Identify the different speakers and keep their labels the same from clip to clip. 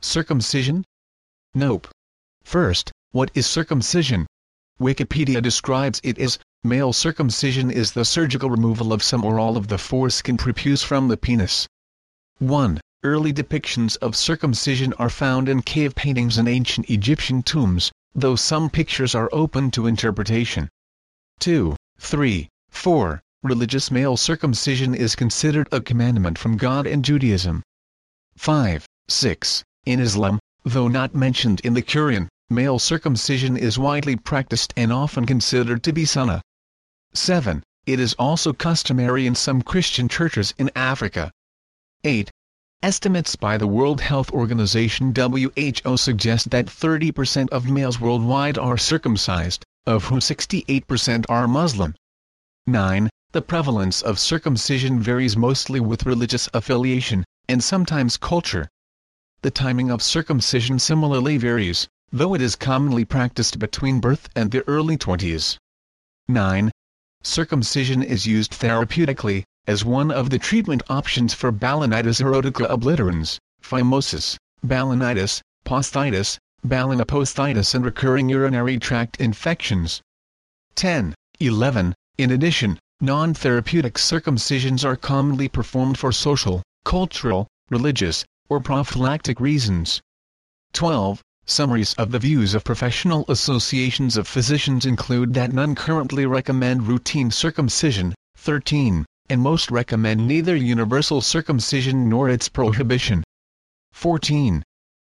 Speaker 1: Circumcision? Nope. First, what is circumcision? Wikipedia describes it as, male circumcision is the surgical removal of some or all of the foreskin prepuce from the penis. 1. Early depictions of circumcision are found in cave paintings and ancient Egyptian tombs, though some pictures are open to interpretation. 2, 3, 4. Religious male circumcision is considered a commandment from God in Judaism. 5, 6. In Islam, though not mentioned in the Quran, male circumcision is widely practiced and often considered to be sunnah. 7. It is also customary in some Christian churches in Africa. 8. Estimates by the World Health Organization WHO suggest that 30% of males worldwide are circumcised, of whom 68% are Muslim. 9. The prevalence of circumcision varies mostly with religious affiliation, and sometimes culture. The timing of circumcision similarly varies, though it is commonly practiced between birth and the early 20s. 9. Circumcision is used therapeutically, as one of the treatment options for balanitis xerotica obliterans, phimosis, balanitis, posthitis, balanoposthitis and recurring urinary tract infections. 10. 11. In addition, non-therapeutic circumcisions are commonly performed for social, cultural, religious, or prophylactic reasons. 12. Summaries of the views of professional associations of physicians include that none currently recommend routine circumcision, 13 and most recommend neither universal circumcision nor its prohibition. 14.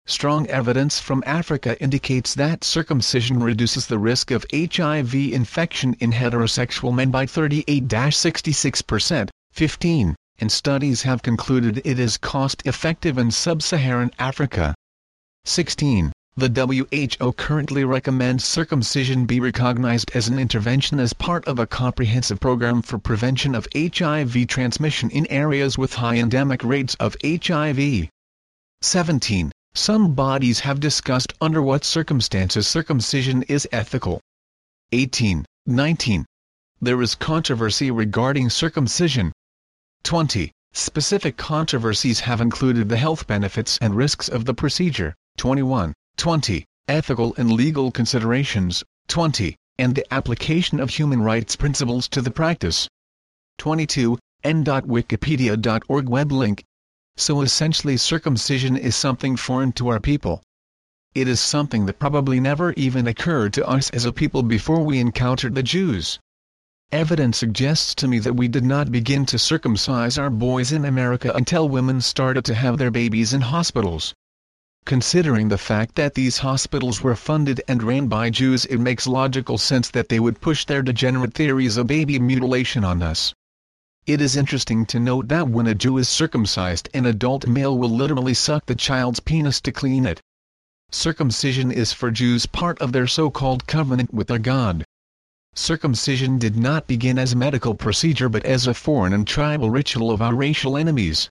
Speaker 1: Strong evidence from Africa indicates that circumcision reduces the risk of HIV infection in heterosexual men by 38-66%, 15, and studies have concluded it is cost-effective in sub-Saharan Africa. 16. The WHO currently recommends circumcision be recognized as an intervention as part of a comprehensive program for prevention of HIV transmission in areas with high endemic rates of HIV. 17. Some bodies have discussed under what circumstances circumcision is ethical. 18. 19. There is controversy regarding circumcision. 20. Specific controversies have included the health benefits and risks of the procedure. 21. 20. Ethical and legal considerations, 20. And the application of human rights principles to the practice. 22. en.wikipedia.org web link. So essentially circumcision is something foreign to our people. It is something that probably never even occurred to us as a people before we encountered the Jews. Evidence suggests to me that we did not begin to circumcise our boys in America until women started to have their babies in hospitals. Considering the fact that these hospitals were funded and ran by Jews it makes logical sense that they would push their degenerate theories of baby mutilation on us. It is interesting to note that when a Jew is circumcised an adult male will literally suck the child's penis to clean it. Circumcision is for Jews part of their so-called covenant with their God. Circumcision did not begin as a medical procedure but as a foreign and tribal ritual of our racial enemies.